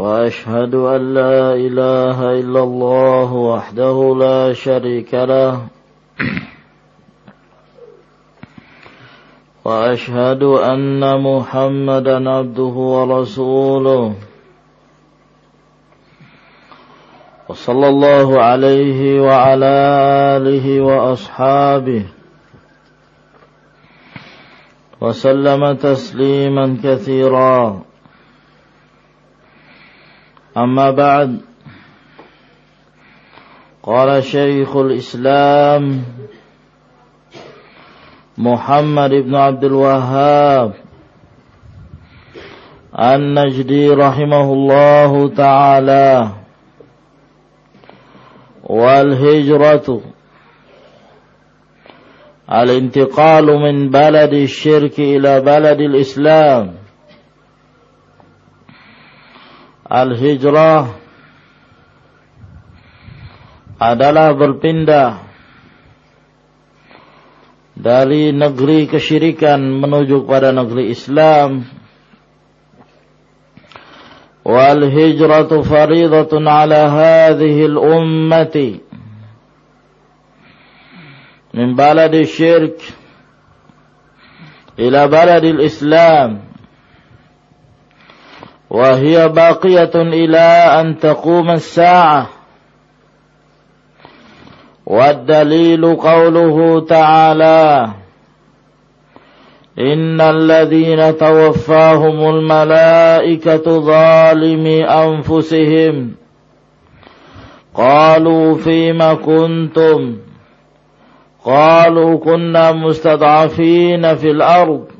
وأشهد أن لا إله إلا الله وحده لا شريك له. وأشهد أن محمدا عبده ورسوله. وصلى الله عليه وعلى آله وأصحابه. وسلم تسليما كثيرا. أما بعد قال شيخ الإسلام محمد بن عبد الوهاب النجدي رحمه الله تعالى والهجرة الانتقال من بلد الشرك إلى بلد الإسلام. Al-hijrah adalah berpindah dari negeri kesyirikan menuju kepada negeri Islam. Wal hijratu faridatun ala hadhihi al-ummati min baladi syirk ila baladi al-Islam. وهي باقية إلى أن تقوم الساعة. والدليل قوله تعالى إن الذين توفاهم الملائكة ظالمي أنفسهم. قالوا فيما كنتم؟ قالوا كنا مستضعفين في الأرض.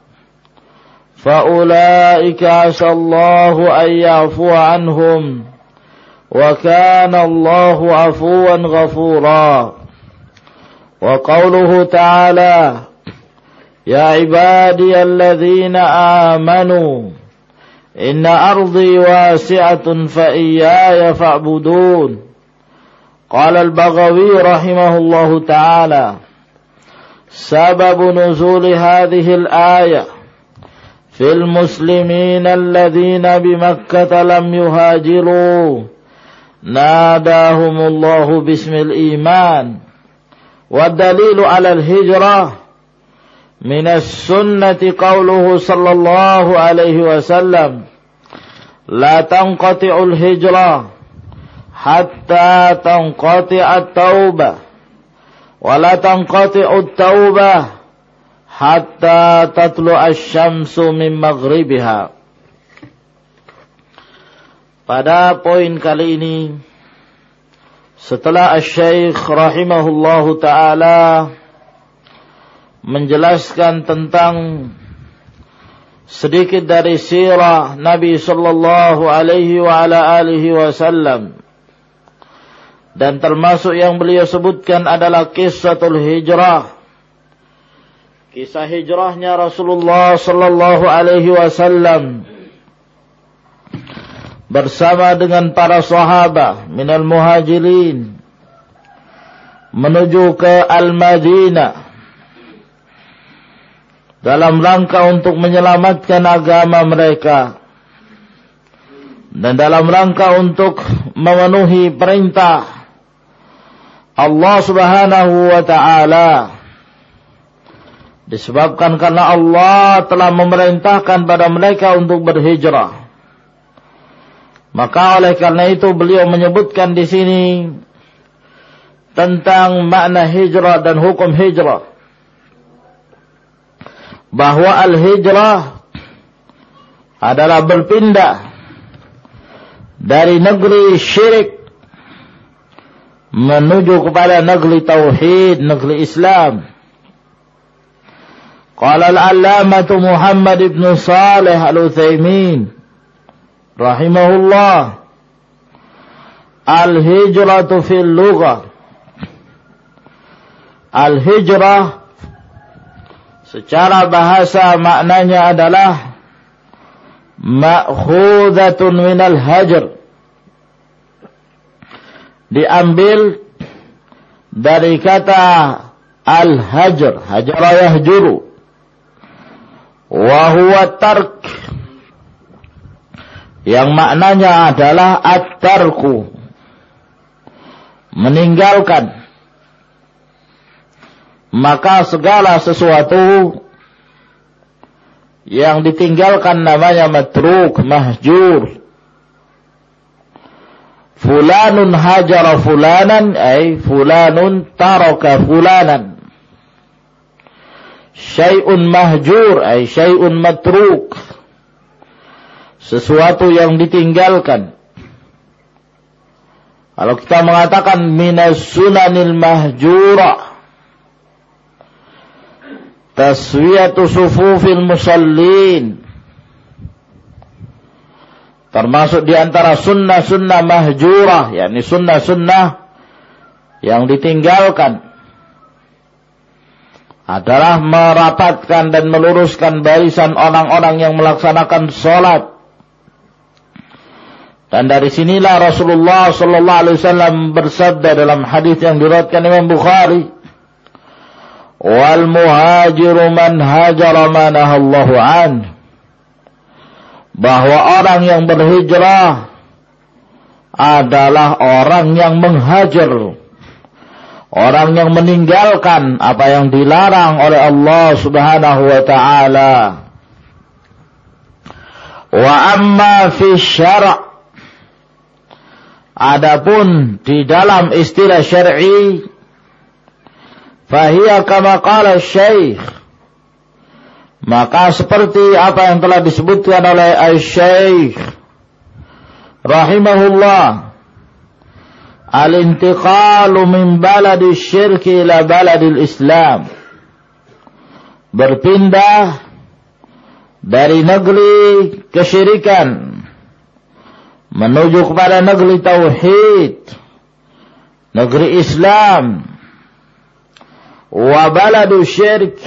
فأولئك عسى الله أن يعفو عنهم وكان الله عفوا غفورا. وقوله تعالى يا عبادي الذين آمنوا إن أرضي واسعة فإياي فاعبدون. قال البغوي رحمه الله تعالى سبب نزول هذه الآية في المسلمين الذين بمكة لم يهاجروا. ناداهم الله باسم الإيمان. والدليل على الهجرة من السنة قوله صلى الله عليه وسلم لا تنقطع الهجرة حتى تنقطع التوبة ولا تنقطع التوبة hatta tatlu asy-syamsu min maghribiha. Pada poin kali ini setelah Asy-Syaikh rahimahullahu taala menjelaskan tentang sedikit dari sirah Nabi sallallahu alaihi wa ala alihi wasallam dan termasuk yang beliau sebutkan adalah kisahul hijrah kisah hijrahnya Rasulullah sallallahu alaihi wasallam bersama dengan para sahabat minal muhajirin menuju ke Al-Madinah dalam rangka untuk menyelamatkan agama mereka dan dalam rangka untuk memenuhi perintah Allah Subhanahu wa taala Disebabkan karena Allah telah memerintahkan pada mereka untuk berhijrah. Maka oleh karena itu beliau menyebutkan di sini tentang makna hijrah dan hukum hijrah. Bahwa al-hijrah adalah berpindah dari negeri syirik menuju kepada negeri tauhid, negeri Islam. Qala al-allamah Muhammad ibn Salih al-Utsaimin rahimahullah al-hijratu fil Al-hijrah secara bahasa maknanya adalah ma'khudatun minal hajr. Diambil dari kata al-hajr, hajara yahjuru. Wa huwa tark. Yang maknanya adalah at-tarku. Meninggalkan maka segala sesuatu yang ditinggalkan namanya matruk, mahjur. Fulanun hajara fulanan, ay fulanun taraka fulanan. Syai'un mahjur, ay syai'un matruk. Sesuatu yang ditinggalkan. Kalau kita mengatakan minas sunanil mahjurah, taswiyatu sufufil musallin termasuk di antara sunnah-sunnah mahjurah yakni sunnah-sunnah yang ditinggalkan adalah merapatkan dan meluruskan barisan orang-orang yang melaksanakan sholat. Dan dari sinilah Rasulullah Sallallahu Alaihi Wasallam bersabda dalam hadis yang diriwayatkan Imam Bukhari, wal muhajiru man hajara ma nahallahu an bahwa orang yang berhijrah adalah orang yang menghajar orang yang meninggalkan apa yang dilarang oleh Allah Subhanahu wa taala. Wa amma fi syara' adapun di dalam istilah syar'i Fahiyya kama qala syekh. Maka seperti apa yang telah disebutkan oleh Al-Syekh rahimahullah al-intiqalu min baladi syirki ila baladil Islam berpindah dari negeri kesyirikan menuju kepada negeri tauhid negeri Islam wa baladu syirik.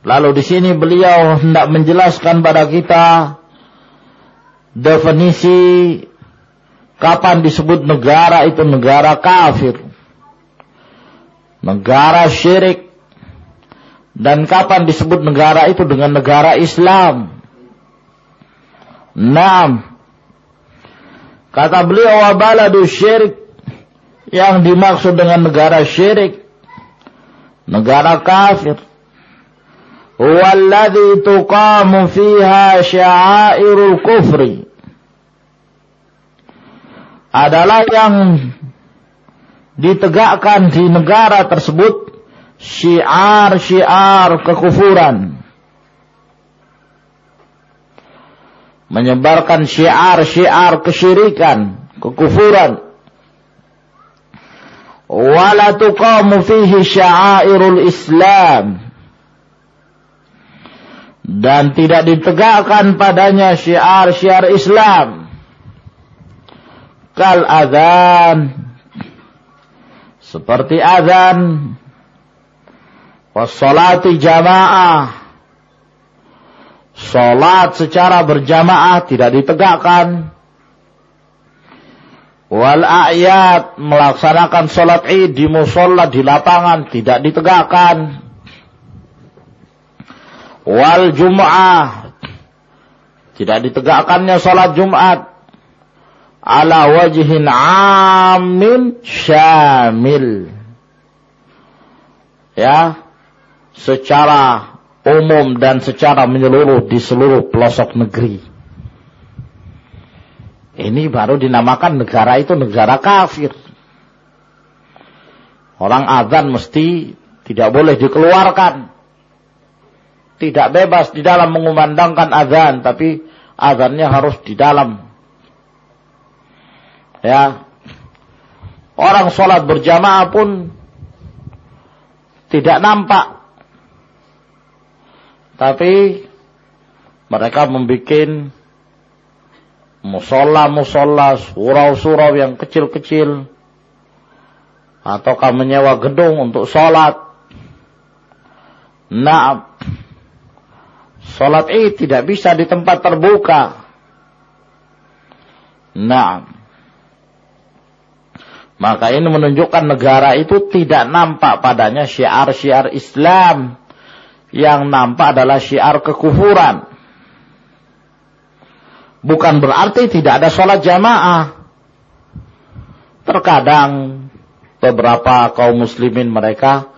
Lalu di sini beliau hendak menjelaskan pada kita definisi kapan disebut negara itu negara kafir. Negara syirik. Dan kapan disebut negara itu dengan negara Islam. Naam. Kata beliau wa baladu syirik yang dimaksud dengan negara syirik negara kafir. Walladhi tuqamu fiha sya'airul kufri. Adalah yang ditegakkan di negara tersebut syiar-syiar kekufuran. Menyebarkan syiar-syiar kesyirikan, kekufuran. Wala fihi sya'airul Islam. Dan tidak ditegakkan padanya syiar-syiar Islam kal azan. Seperti azan. Wassalati jamaah. Salat secara berjamaah tidak ditegakkan. Wal ayat melaksanakan sholat id di musola di lapangan tidak ditegakkan. Wal jum'ah tidak ditegakkannya sholat jumat ala wajhin amin syamil ya secara umum dan secara menyeluruh di seluruh pelosok negeri ini baru dinamakan negara itu negara kafir. Orang azan mesti tidak boleh dikeluarkan. Tidak bebas di dalam mengumandangkan azan, tapi azannya harus di dalam. Ya. Orang sholat berjamaah pun tidak nampak. Tapi mereka membuat musola-musola, surau-surau yang kecil-kecil, ataukah menyewa gedung untuk sholat. Nah, sholat id tidak bisa di tempat terbuka. Nah, maka ini menunjukkan negara itu tidak nampak padanya syiar-syiar Islam. Yang nampak adalah syiar kekufuran. Bukan berarti tidak ada sholat jamaah. Terkadang beberapa kaum muslimin mereka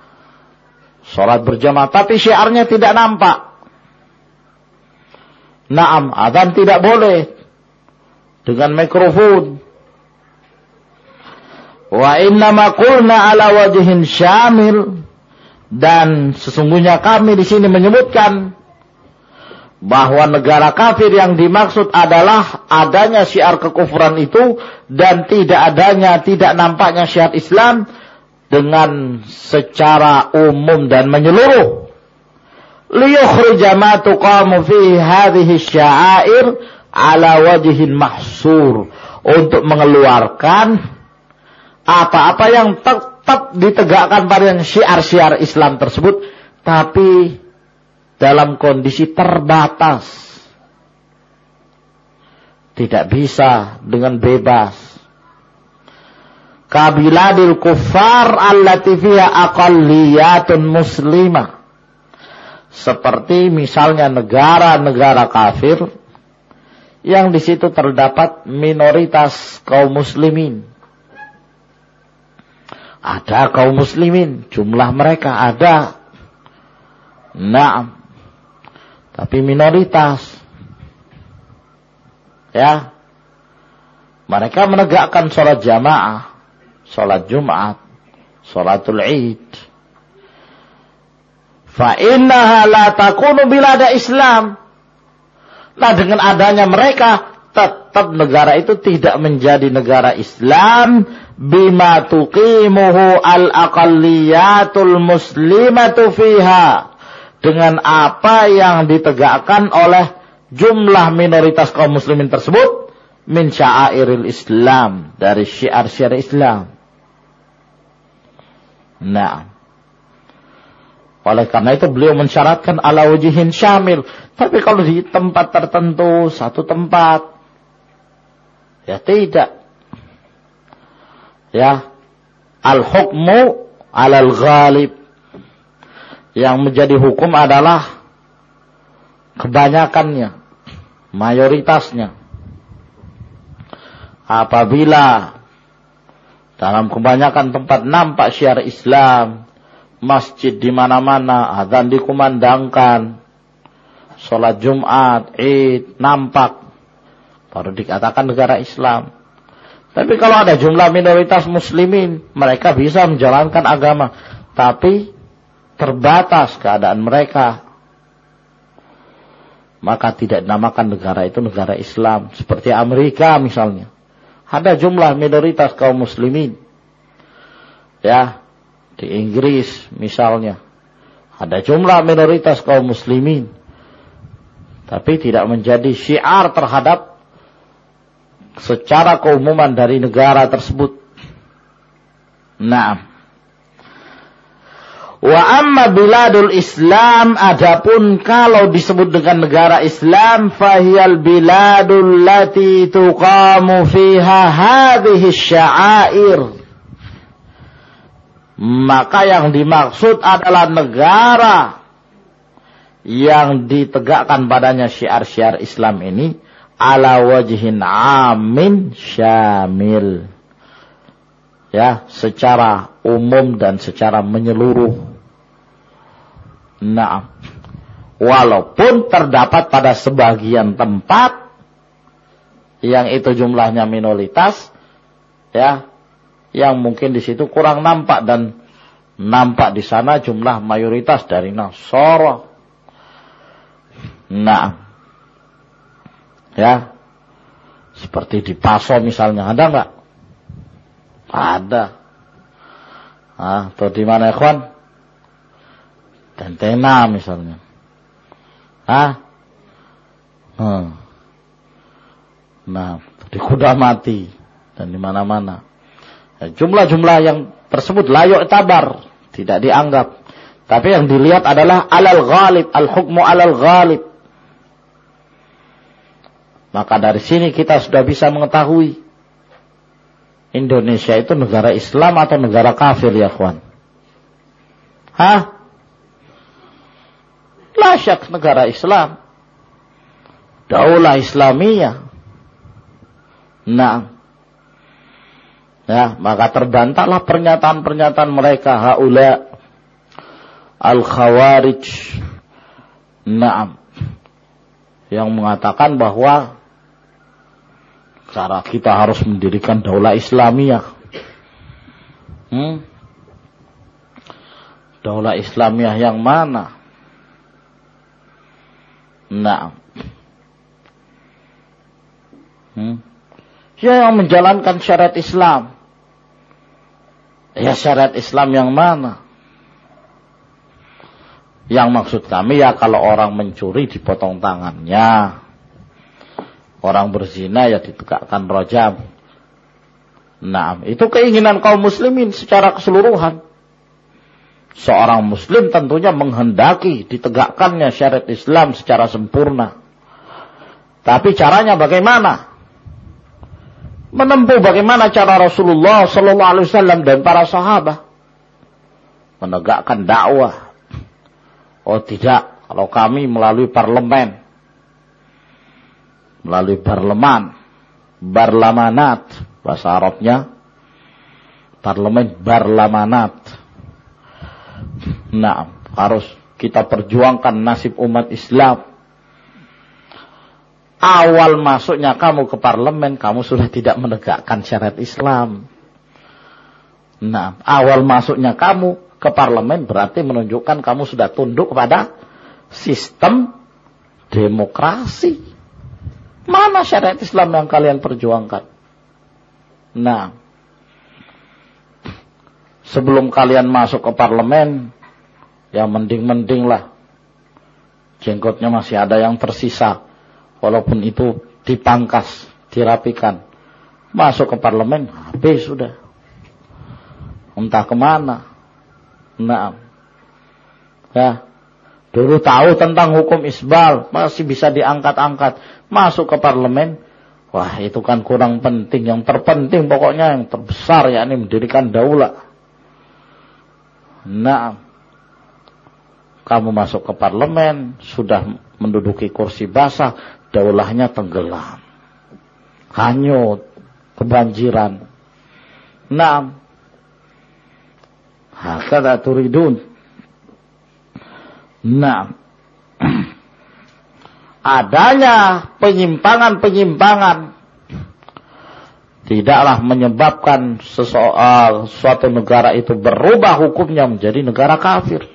sholat berjamaah. Tapi syiarnya tidak nampak. Naam, adhan tidak boleh. Dengan mikrofon. Wa inna qulna ala wajihin syamil. Dan sesungguhnya kami di sini menyebutkan bahwa negara kafir yang dimaksud adalah adanya syiar kekufuran itu dan tidak adanya, tidak nampaknya syiar Islam dengan secara umum dan menyeluruh. Liyukhrija ma tuqamu fi hadhihi sya'air ala wajhin mahsur untuk mengeluarkan apa-apa yang tetap ditegakkan pada syiar-syiar Islam tersebut tapi dalam kondisi terbatas. Tidak bisa dengan bebas. Kabiladil kufar allati fiha aqalliyatun muslimah. Seperti misalnya negara-negara kafir yang di situ terdapat minoritas kaum muslimin. Ada kaum muslimin, jumlah mereka ada. Nah, tapi minoritas. Ya. Mereka menegakkan sholat jamaah, sholat Jumat, sholatul Id. Fa innaha la takunu bilada Islam. Nah dengan adanya mereka tetap negara itu tidak menjadi negara Islam bima tuqimuhu al-aqalliyatul muslimatu fiha dengan apa yang ditegakkan oleh jumlah minoritas kaum muslimin tersebut min sya'airil Islam dari syiar-syiar Islam. Nah, oleh karena itu beliau mensyaratkan ala wajihin syamil. Tapi kalau di tempat tertentu, satu tempat, ya tidak. Ya, al-hukmu alal ghalib yang menjadi hukum adalah kebanyakannya, mayoritasnya. Apabila dalam kebanyakan tempat nampak syiar Islam, masjid di mana-mana, azan dikumandangkan, sholat Jumat, Id, nampak, baru dikatakan negara Islam. Tapi kalau ada jumlah minoritas muslimin, mereka bisa menjalankan agama. Tapi terbatas keadaan mereka. Maka tidak dinamakan negara itu negara Islam. Seperti Amerika misalnya. Ada jumlah minoritas kaum muslimin. Ya, di Inggris misalnya. Ada jumlah minoritas kaum muslimin. Tapi tidak menjadi syiar terhadap secara keumuman dari negara tersebut. Nah, Wa amma biladul Islam adapun kalau disebut dengan negara Islam fahiyal biladul lati tuqamu fiha hadhihi sya'air maka yang dimaksud adalah negara yang ditegakkan padanya syiar-syiar Islam ini ala wajhin amin syamil ya secara umum dan secara menyeluruh Nah, walaupun terdapat pada sebagian tempat yang itu jumlahnya minoritas, ya, yang mungkin di situ kurang nampak dan Nampak di sana jumlah mayoritas dari Nasara. Nah. Ya. Seperti di Paso misalnya. Ada nggak? Ada. Ah, atau di mana kawan? Tentena misalnya. Ah? Hmm. Nah, di kuda mati dan di mana-mana. Ya, jumlah-jumlah yang tersebut layuk tabar, tidak dianggap. Tapi yang dilihat adalah alal ghalib, al-hukmu alal ghalib. Maka dari sini kita sudah bisa mengetahui Indonesia itu negara Islam atau negara kafir ya kawan? Hah? Lasyak negara Islam. Daulah Islamiyah. Nah. Ya, maka terbantahlah pernyataan-pernyataan mereka haula al-khawarij. Naam. Yang mengatakan bahwa cara kita harus mendirikan daulah Islamiyah. Hmm? Daulah Islamiyah yang mana? Nah. Hmm? Ya yang menjalankan syariat Islam. Ya syariat Islam yang mana? Yang maksud kami ya kalau orang mencuri dipotong tangannya. Orang berzina ya ditegakkan rojam. Nah, itu keinginan kaum muslimin secara keseluruhan. Seorang muslim tentunya menghendaki ditegakkannya syariat Islam secara sempurna. Tapi caranya bagaimana? menempuh bagaimana cara Rasulullah Sallallahu Alaihi Wasallam dan para sahabat menegakkan dakwah. Oh tidak, kalau kami melalui parlemen, melalui parlemen, barlamanat bahasa Arabnya, parlemen barlamanat. Nah, harus kita perjuangkan nasib umat Islam awal masuknya kamu ke parlemen, kamu sudah tidak menegakkan syariat Islam. Nah, awal masuknya kamu ke parlemen berarti menunjukkan kamu sudah tunduk kepada sistem demokrasi. Mana syariat Islam yang kalian perjuangkan? Nah, sebelum kalian masuk ke parlemen, ya mending-mending lah. Jenggotnya masih ada yang tersisa Walaupun itu dipangkas, dirapikan. Masuk ke parlemen, habis sudah. Entah ke mana. Nah. Ya. Dulu tahu tentang hukum isbal, masih bisa diangkat-angkat. Masuk ke parlemen, wah itu kan kurang penting. Yang terpenting pokoknya yang terbesar, yakni mendirikan daulah. Nah, kamu masuk ke parlemen, sudah menduduki kursi basah, daulahnya tenggelam. Hanyut, kebanjiran. Naam. Hakada turidun. Naam. Adanya penyimpangan-penyimpangan tidaklah menyebabkan sesuatu suatu negara itu berubah hukumnya menjadi negara kafir.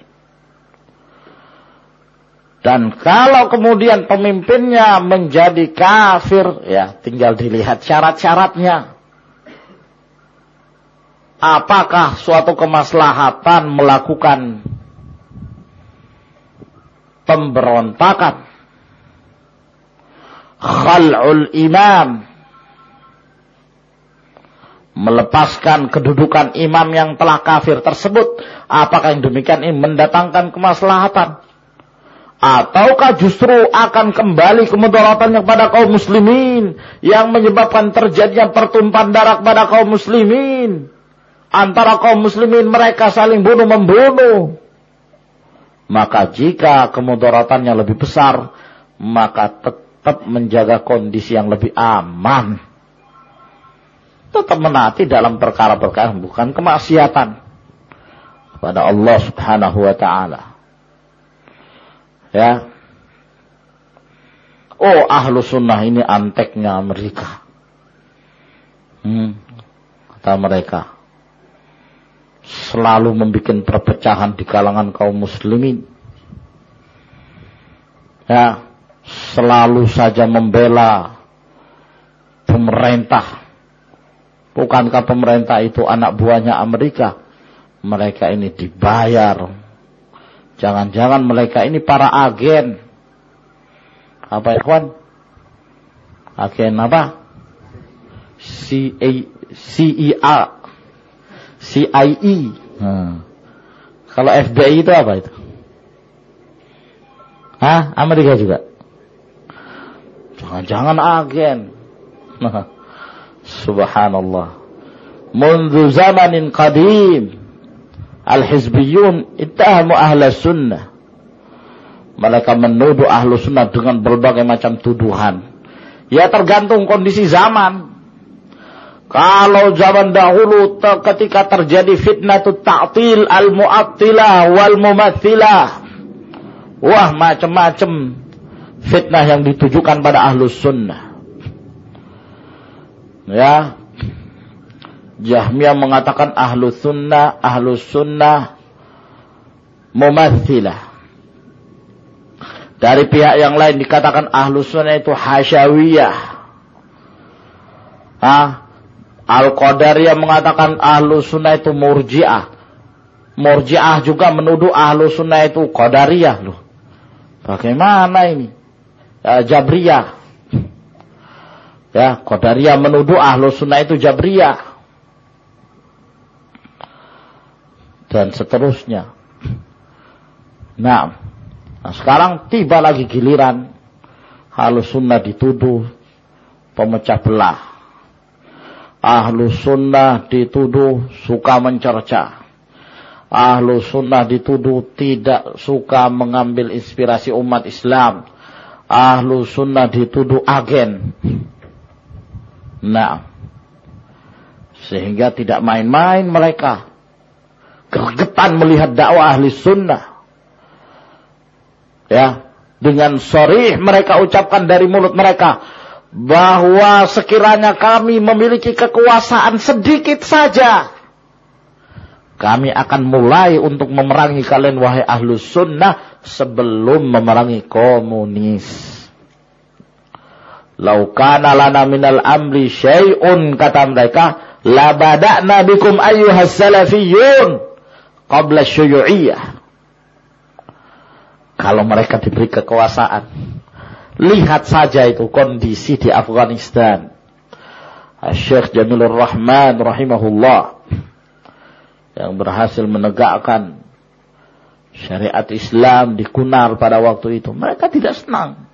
Dan kalau kemudian pemimpinnya menjadi kafir, ya tinggal dilihat syarat-syaratnya. Apakah suatu kemaslahatan melakukan pemberontakan? Khal'ul imam. Melepaskan kedudukan imam yang telah kafir tersebut. Apakah yang demikian ini mendatangkan kemaslahatan? ataukah justru akan kembali kemudaratannya kepada kaum muslimin yang menyebabkan terjadinya pertumpahan darah kepada kaum muslimin antara kaum muslimin mereka saling bunuh membunuh maka jika kemudaratannya lebih besar maka tetap menjaga kondisi yang lebih aman tetap menati dalam perkara-perkara bukan kemaksiatan kepada Allah Subhanahu wa taala Ya. Oh ahlu sunnah ini anteknya mereka. Hmm, kata mereka. Selalu membuat perpecahan di kalangan kaum muslimin. Ya, selalu saja membela pemerintah. Bukankah pemerintah itu anak buahnya Amerika? Mereka ini dibayar. Jangan-jangan mereka ini para agen. Apa ya kawan? Agen apa? CIA, CIE. Hmm. Kalau FBI itu apa itu? Hah? Amerika juga? Jangan-jangan agen. Subhanallah. Mundu zamanin qadim. Al-Hizbiyun ittahamu ahla sunnah. Mereka menuduh ahlu sunnah dengan berbagai macam tuduhan. Ya tergantung kondisi zaman. Kalau zaman dahulu ketika terjadi fitnah tu ta'til al-mu'attilah wal mumathilah. Wah macam-macam fitnah yang ditujukan pada ahlus sunnah. Ya. Jahmiyah mengatakan ahlus sunnah, ahlus sunnah mumathilah. Dari pihak yang lain dikatakan ahlus sunnah itu hasyawiyah. Ah, Al-Qadariyah mengatakan ahlu sunnah itu murjiah. Murjiah juga menuduh ahlu sunnah itu Qadariyah loh. Bagaimana ini? Ya, Jabriyah. Ya, Qadariyah menuduh ahlu sunnah itu Jabriyah. Dan seterusnya. Nah, nah sekarang tiba lagi giliran. Ahlu sunnah dituduh pemecah belah Ahlu sunnah dituduh suka mencerca. Ahlu sunnah dituduh tidak suka mengambil inspirasi umat Islam. Ahlu sunnah dituduh agen. Nah, sehingga tidak main-main mereka. Gergetan melihat dakwah ahli sunnah. Ya, dengan sorih mereka ucapkan dari mulut mereka bahwa sekiranya kami memiliki kekuasaan sedikit saja, kami akan mulai untuk memerangi kalian wahai ahlus sunnah sebelum memerangi komunis. Laukana lana minal amri syai'un kata mereka, la bada'na bikum ayyuhas salafiyun qabla syuyu'iyah. Kalau mereka diberi kekuasaan, Lihat saja itu kondisi di Afghanistan. Syekh Jamilur Rahman rahimahullah yang berhasil menegakkan syariat Islam di Kunar pada waktu itu. Mereka tidak senang.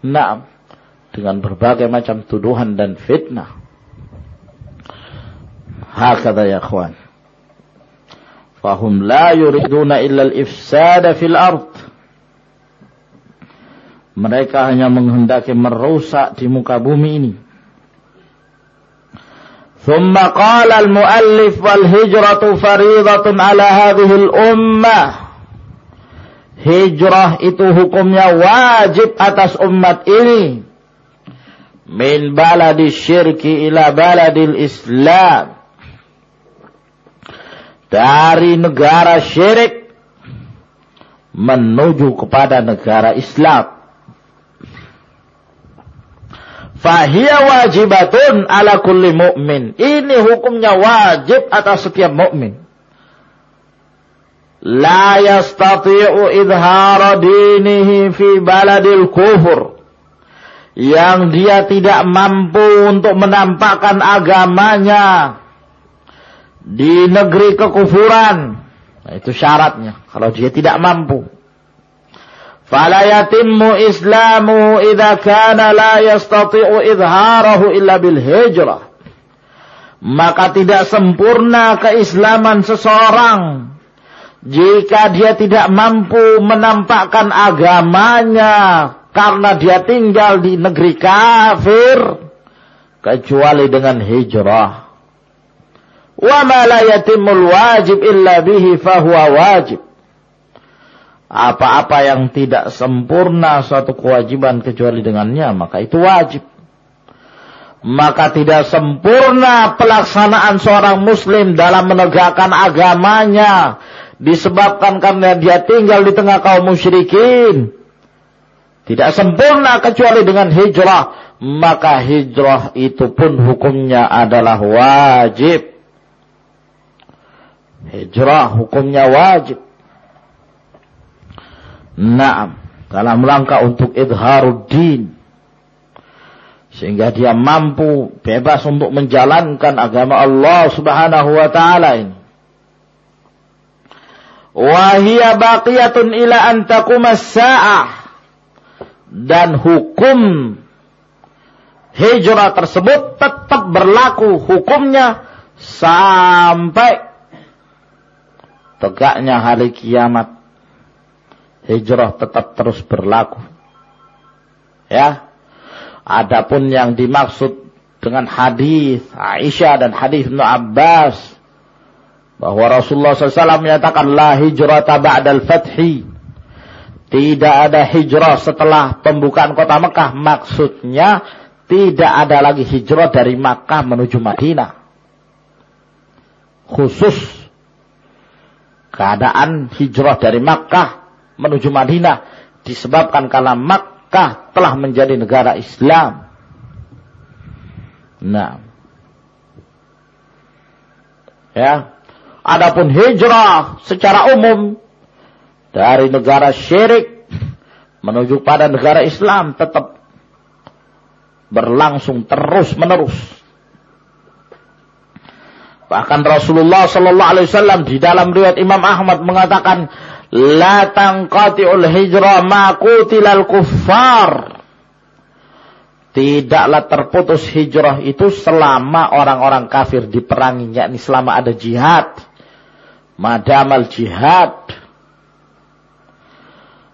Nah, dengan berbagai macam tuduhan dan fitnah. Hakata ya kawan. Fahum la yuriduna illa al-ifsada fil ard. Mereka hanya menghendaki merusak di muka bumi ini. ثم قال المؤلف والهجرة فريضة على هذه الأمة Hijrah itu hukumnya wajib atas umat ini. Min baladi syirki ila baladil Islam. Dari negara syirik menuju kepada negara Islam. Fahiyya wajibatun ala kulli mu'min. Ini hukumnya wajib atas setiap mukmin. La yastati'u idhara dinihi fi baladil kufur. Yang dia tidak mampu untuk menampakkan agamanya di negeri kekufuran. Nah, itu syaratnya. Kalau dia tidak mampu. Fala yatimmu islamu إذا kana la yastati'u إظهاره illa bil hijrah. Maka tidak sempurna keislaman seseorang jika dia tidak mampu menampakkan agamanya karena dia tinggal di negeri kafir kecuali dengan hijrah. Wa ma la yatimul wajib illa bihi fahuwa wajib apa-apa yang tidak sempurna suatu kewajiban kecuali dengannya maka itu wajib. Maka tidak sempurna pelaksanaan seorang muslim dalam menegakkan agamanya disebabkan karena dia tinggal di tengah kaum musyrikin. Tidak sempurna kecuali dengan hijrah maka hijrah itu pun hukumnya adalah wajib. Hijrah hukumnya wajib Naam dalam rangka untuk idharuddin sehingga dia mampu bebas untuk menjalankan agama Allah Subhanahu wa taala ini. Wa hiya baqiyatun ila an saah dan hukum hijrah tersebut tetap berlaku hukumnya sampai tegaknya hari kiamat. Hijrah tetap terus berlaku. Ya, Adapun yang dimaksud dengan hadis Aisyah dan hadis Ibnu Abbas bahwa Rasulullah SAW menyatakan la hijrata ba'dal fathi. Tidak ada hijrah setelah pembukaan kota Mekah. Maksudnya tidak ada lagi hijrah dari Makkah menuju Madinah. Khusus keadaan hijrah dari Makkah menuju Madinah disebabkan karena Makkah telah menjadi negara Islam. Nah. Ya. Adapun hijrah secara umum dari negara syirik menuju pada negara Islam tetap berlangsung terus menerus. Bahkan Rasulullah Sallallahu Alaihi Wasallam di dalam riwayat Imam Ahmad mengatakan, La tanqati'ul hijrah ma qutilal kuffar. Tidaklah terputus hijrah itu selama orang-orang kafir diperangi, yakni selama ada jihad. Madamal jihad.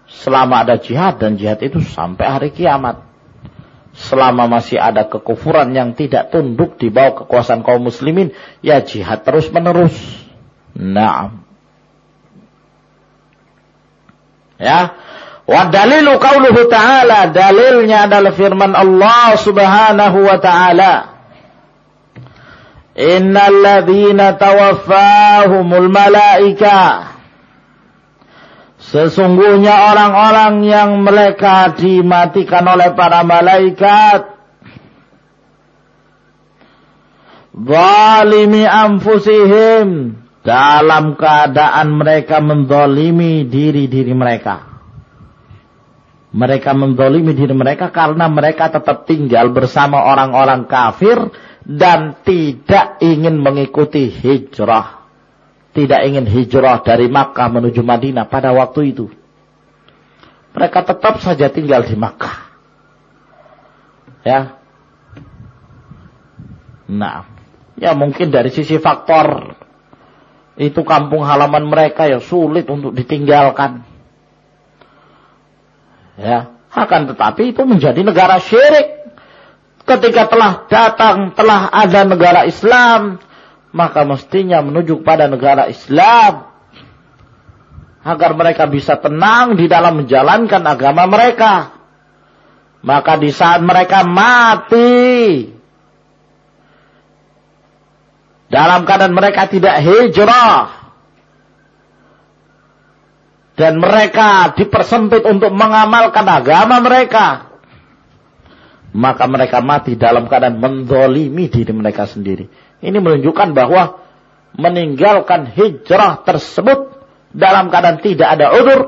Selama ada jihad dan jihad itu sampai hari kiamat. Selama masih ada kekufuran yang tidak tunduk di bawah kekuasaan kaum muslimin, ya jihad terus menerus. Naam. Ya. Wa dalilu qauluhu ta'ala, dalilnya adalah firman Allah Subhanahu wa ta'ala. Innal ladzina tawaffahumul malaika Sesungguhnya orang-orang yang mereka dimatikan oleh para malaikat Zalimi anfusihim dalam keadaan mereka mendolimi diri-diri mereka. Mereka mendolimi diri mereka karena mereka tetap tinggal bersama orang-orang kafir dan tidak ingin mengikuti hijrah. Tidak ingin hijrah dari Makkah menuju Madinah pada waktu itu. Mereka tetap saja tinggal di Makkah. Ya. Nah, ya mungkin dari sisi faktor itu kampung halaman mereka yang sulit untuk ditinggalkan. Ya, akan tetapi itu menjadi negara syirik. Ketika telah datang, telah ada negara Islam, maka mestinya menuju pada negara Islam agar mereka bisa tenang di dalam menjalankan agama mereka. Maka di saat mereka mati, dalam keadaan mereka tidak hijrah. Dan mereka dipersempit untuk mengamalkan agama mereka. Maka mereka mati dalam keadaan mendolimi diri mereka sendiri. Ini menunjukkan bahwa meninggalkan hijrah tersebut dalam keadaan tidak ada udur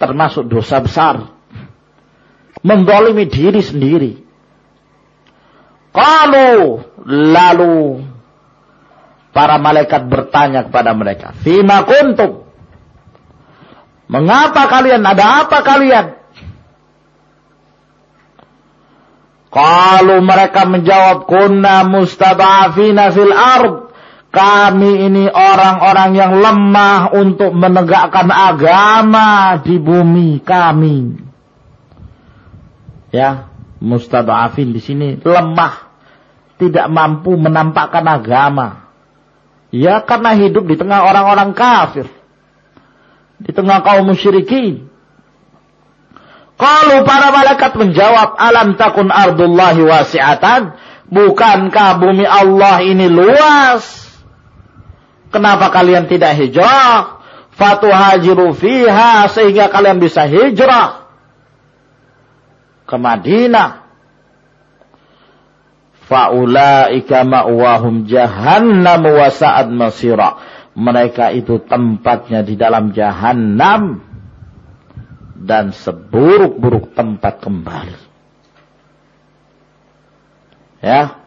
termasuk dosa besar. Mendolimi diri sendiri. Kalau lalu Para malaikat bertanya kepada mereka, "Fima kuntum?" Mengapa kalian? Ada apa kalian? Kalau mereka menjawab, "Kunna mustada'afina fil ard." Kami ini orang-orang yang lemah untuk menegakkan agama di bumi kami. Ya, mustada'afin di sini lemah, tidak mampu menampakkan agama. Ya karena hidup di tengah orang-orang kafir. Di tengah kaum musyrikin. Kalau para malaikat menjawab, alam takun ardullahi wasi'atan. Bukankah bumi Allah ini luas? Kenapa kalian tidak hijrah? Fatuhajiru fiha sehingga kalian bisa hijrah ke Madinah. Faulaika ma'wahum jahannam wa sa'ad masira. Mereka itu tempatnya di dalam jahannam dan seburuk-buruk tempat kembali. Ya.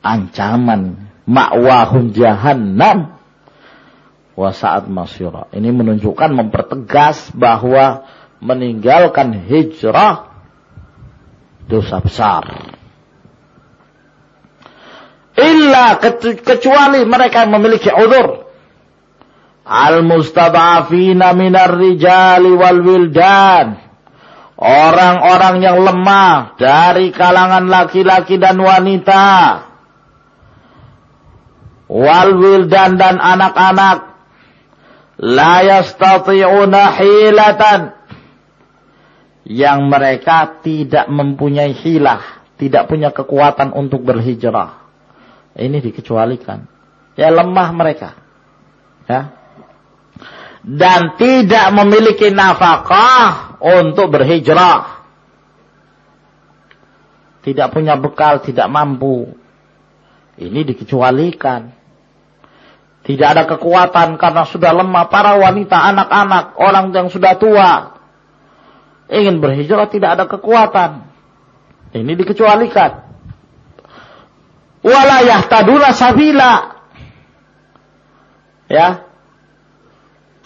Ancaman ma'wahum jahannam wa saat masyura. Ini menunjukkan mempertegas bahwa meninggalkan hijrah dosa besar. Illa kecuali mereka yang memiliki udur al-mustad'afina minar rijali wal wildan. Orang-orang yang lemah dari kalangan laki-laki dan wanita. Wal wildan dan anak-anak. La yastati'una hilatan. Yang mereka tidak mempunyai hilah. Tidak punya kekuatan untuk berhijrah. Ini dikecualikan. Ya lemah mereka. Ya, dan tidak memiliki nafkah untuk berhijrah. Tidak punya bekal, tidak mampu. Ini dikecualikan. Tidak ada kekuatan karena sudah lemah para wanita, anak-anak, orang yang sudah tua. Ingin berhijrah tidak ada kekuatan. Ini dikecualikan. Walayah taduna sabila. Ya,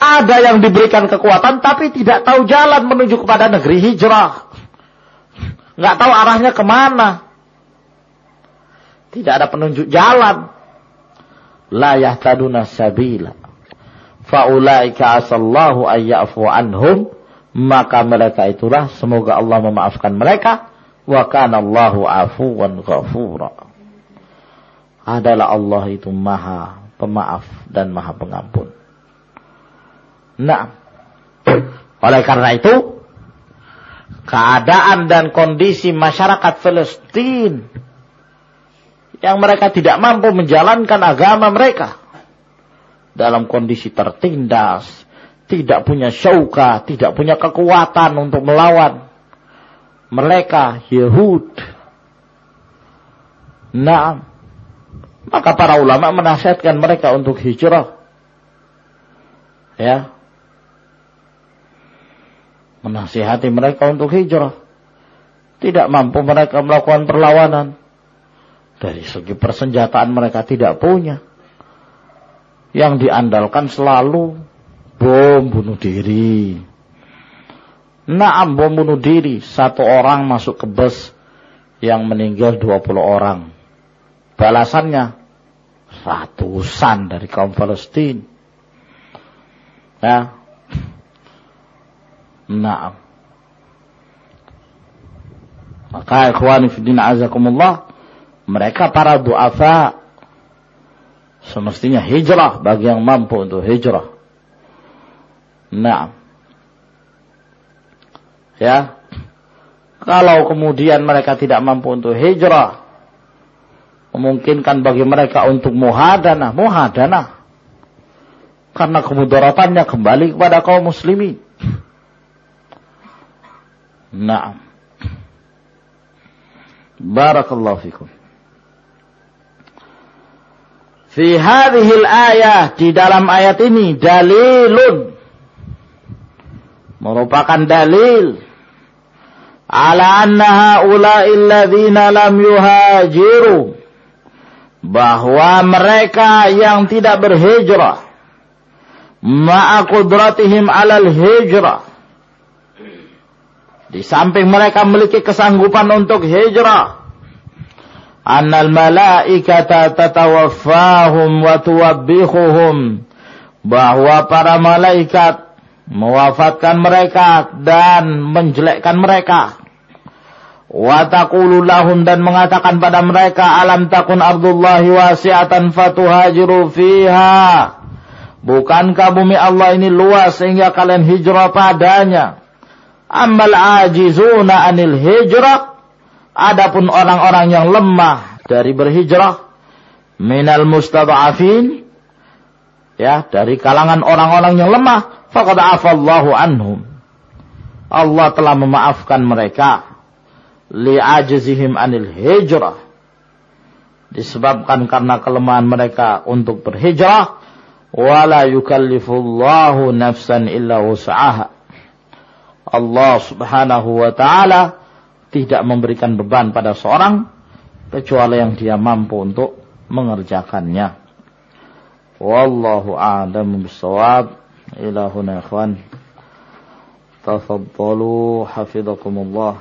ada yang diberikan kekuatan tapi tidak tahu jalan menuju kepada negeri hijrah. Nggak tahu arahnya ke mana. Tidak ada penunjuk jalan. La yahtaduna sabila. Fa'ulaika asallahu ayyafu anhum. Maka mereka itulah semoga Allah memaafkan mereka. Wa kana Allahu afuwan ghafura. Adalah Allah itu maha pemaaf dan maha pengampun. Nah, oleh karena itu, keadaan dan kondisi masyarakat Palestina yang mereka tidak mampu menjalankan agama mereka dalam kondisi tertindas, tidak punya syauka, tidak punya kekuatan untuk melawan mereka Yahud. Nah, maka para ulama menasihatkan mereka untuk hijrah. Ya, menasihati mereka untuk hijrah. Tidak mampu mereka melakukan perlawanan. Dari segi persenjataan mereka tidak punya. Yang diandalkan selalu bom bunuh diri. Naam bom bunuh diri. Satu orang masuk ke bus yang meninggal 20 orang. Balasannya ratusan dari kaum Palestina. Ya, Nah. Maka ikhwani fiddin azakumullah. Mereka para du'afa. Semestinya hijrah bagi yang mampu untuk hijrah. Nah. Ya. Kalau kemudian mereka tidak mampu untuk hijrah. Memungkinkan bagi mereka untuk muhadanah. Muhadanah. Karena kemudaratannya kembali kepada kaum muslimin. Naam. Barakallahu fikum. Fi hadhihi ayah di dalam ayat ini dalilun merupakan dalil ala anna haula'i alladziina lam yuhajiru bahwa mereka yang tidak berhijrah ma'a 'alal hijrah di samping mereka memiliki kesanggupan untuk hijrah. Annal malaikata tatawaffahum wa tuwabbihuhum. Bahwa para malaikat mewafatkan mereka dan menjelekkan mereka. Wa taqulu lahum dan mengatakan pada mereka alam takun ardullahi wasi'atan fatuhajiru fiha. Bukankah bumi Allah ini luas sehingga kalian hijrah padanya? Ammal ajizuna anil hijrah Adapun orang-orang yang lemah dari berhijrah minal mustad'afin ya dari kalangan orang-orang yang lemah faqad afallahu anhum Allah telah memaafkan mereka li'ajzihim anil hijrah disebabkan karena kelemahan mereka untuk berhijrah wala yukallifullahu nafsan illa wus'aha Allah Subhanahu wa taala tidak memberikan beban pada seorang kecuali yang dia mampu untuk mengerjakannya. Wallahu a'lam bishawab. Ila huna ikhwan. Tafaddalu hafizakumullah.